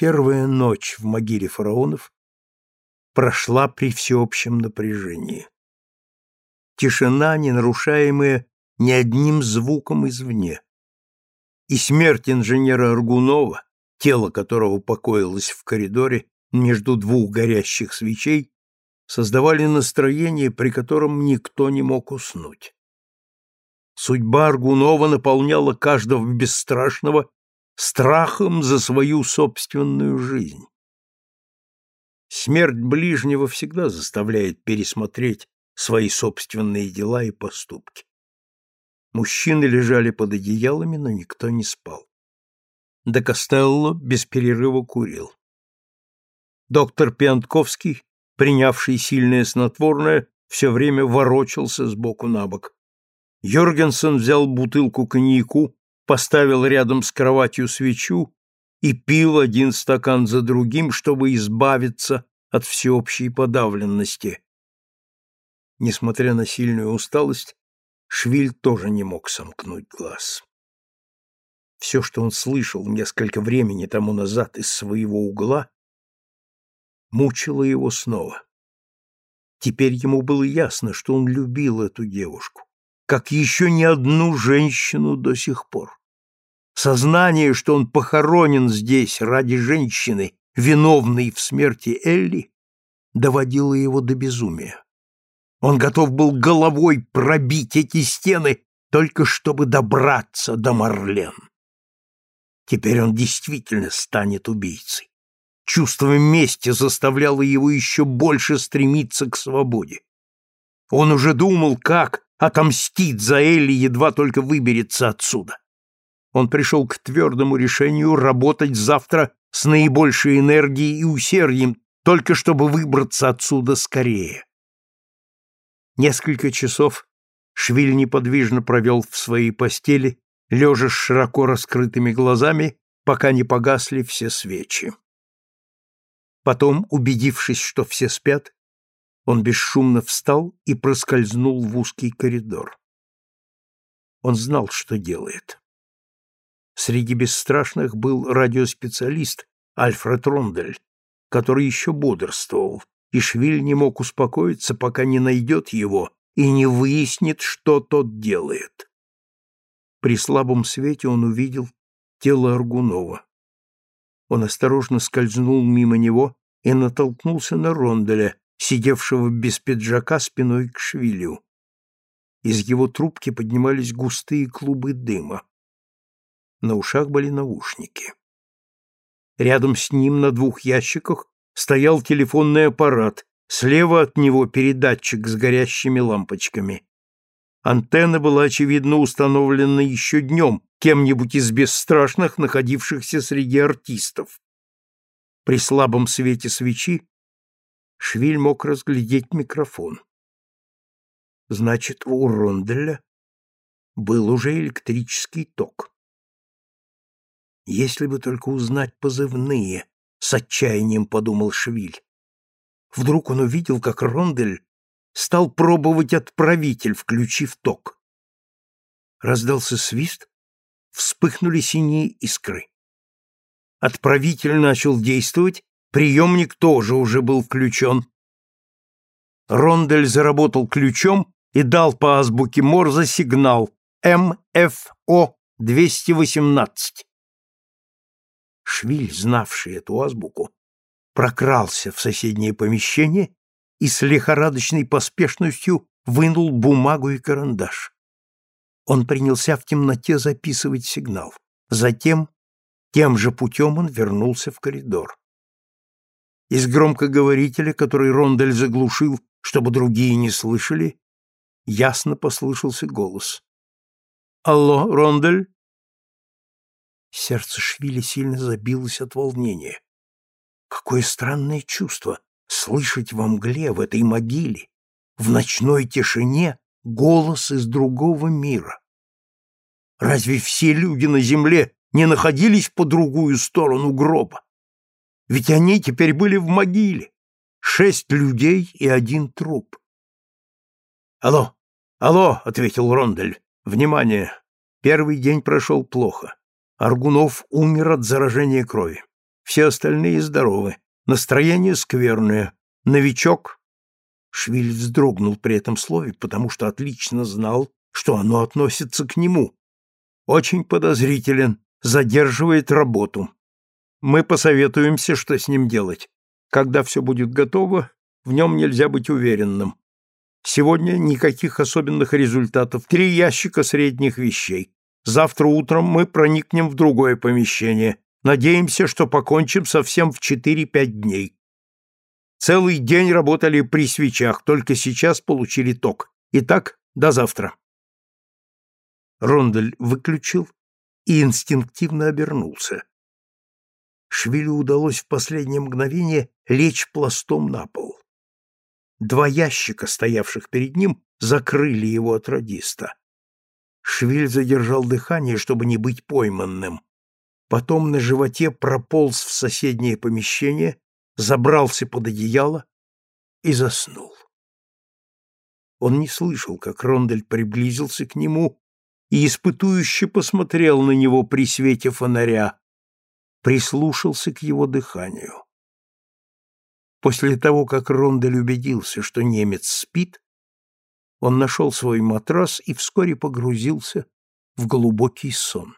Первая ночь в могиле фараонов прошла при всеобщем напряжении. Тишина, не нарушаемая ни одним звуком извне. И смерть инженера Аргунова, тело которого покоилось в коридоре между двух горящих свечей, создавали настроение, при котором никто не мог уснуть. Судьба Аргунова наполняла каждого бесстрашного страхом за свою собственную жизнь. Смерть ближнего всегда заставляет пересмотреть свои собственные дела и поступки. Мужчины лежали под одеялами, но никто не спал. Де Костелло без перерыва курил. Доктор Пиантковский, принявший сильное снотворное, все время ворочался с боку на бок. Йоргенсен взял бутылку коньяку, поставил рядом с кроватью свечу и пил один стакан за другим, чтобы избавиться от всеобщей подавленности. Несмотря на сильную усталость, Швиль тоже не мог сомкнуть глаз. Все, что он слышал несколько времени тому назад из своего угла, мучило его снова. Теперь ему было ясно, что он любил эту девушку, как еще ни одну женщину до сих пор. Сознание, что он похоронен здесь ради женщины, виновной в смерти Элли, доводило его до безумия. Он готов был головой пробить эти стены, только чтобы добраться до Марлен. Теперь он действительно станет убийцей. Чувство мести заставляло его еще больше стремиться к свободе. Он уже думал, как отомстить за Элли, едва только выберется отсюда. Он пришел к твердому решению работать завтра с наибольшей энергией и усердием, только чтобы выбраться отсюда скорее. Несколько часов Швиль неподвижно провел в своей постели, лежа с широко раскрытыми глазами, пока не погасли все свечи. Потом, убедившись, что все спят, он бесшумно встал и проскользнул в узкий коридор. Он знал, что делает. Среди бесстрашных был радиоспециалист Альфред Рондель, который еще бодрствовал, и Швиль не мог успокоиться, пока не найдет его и не выяснит, что тот делает. При слабом свете он увидел тело Аргунова. Он осторожно скользнул мимо него и натолкнулся на Ронделя, сидевшего без пиджака спиной к Швилю. Из его трубки поднимались густые клубы дыма. На ушах были наушники. Рядом с ним на двух ящиках стоял телефонный аппарат, слева от него передатчик с горящими лампочками. Антенна была, очевидно, установлена еще днем кем-нибудь из бесстрашных, находившихся среди артистов. При слабом свете свечи Швиль мог разглядеть микрофон. Значит, у Ронделя был уже электрический ток. Если бы только узнать позывные, с отчаянием подумал Швиль. Вдруг он увидел, как Рондель стал пробовать отправитель, включив ток. Раздался свист, вспыхнули синие искры. Отправитель начал действовать, приемник тоже уже был включен. Рондель заработал ключом и дал по азбуке Морзе сигнал МФО-218. Швиль, знавший эту азбуку, прокрался в соседнее помещение и с лихорадочной поспешностью вынул бумагу и карандаш. Он принялся в темноте записывать сигнал. Затем, тем же путем он вернулся в коридор. Из громкоговорителя, который Рондель заглушил, чтобы другие не слышали, ясно послышался голос. «Алло, Рондель?» Сердце Швили сильно забилось от волнения. Какое странное чувство слышать во мгле, в этой могиле, в ночной тишине голос из другого мира. Разве все люди на земле не находились по другую сторону гроба? Ведь они теперь были в могиле. Шесть людей и один труп. «Алло, алло!» — ответил Рондель. «Внимание! Первый день прошел плохо. Аргунов умер от заражения крови. все остальные здоровы. Настроение скверное. Новичок Швиль вздрогнул при этом слове, потому что отлично знал, что оно относится к нему. Очень подозрителен, задерживает работу. Мы посоветуемся, что с ним делать. Когда все будет готово, в нем нельзя быть уверенным. Сегодня никаких особенных результатов. Три ящика средних вещей. Завтра утром мы проникнем в другое помещение. Надеемся, что покончим совсем в 4-5 дней. Целый день работали при свечах, только сейчас получили ток. Итак, до завтра. Рондель выключил и инстинктивно обернулся. Швилю удалось в последнее мгновение лечь пластом на пол. Два ящика, стоявших перед ним, закрыли его от радиста. Швиль задержал дыхание, чтобы не быть пойманным. Потом на животе прополз в соседнее помещение, забрался под одеяло и заснул. Он не слышал, как Рондель приблизился к нему и испытующе посмотрел на него при свете фонаря, прислушался к его дыханию. После того, как Рондель убедился, что немец спит, он нашел свой матрас и вскоре погрузился в глубокий сон.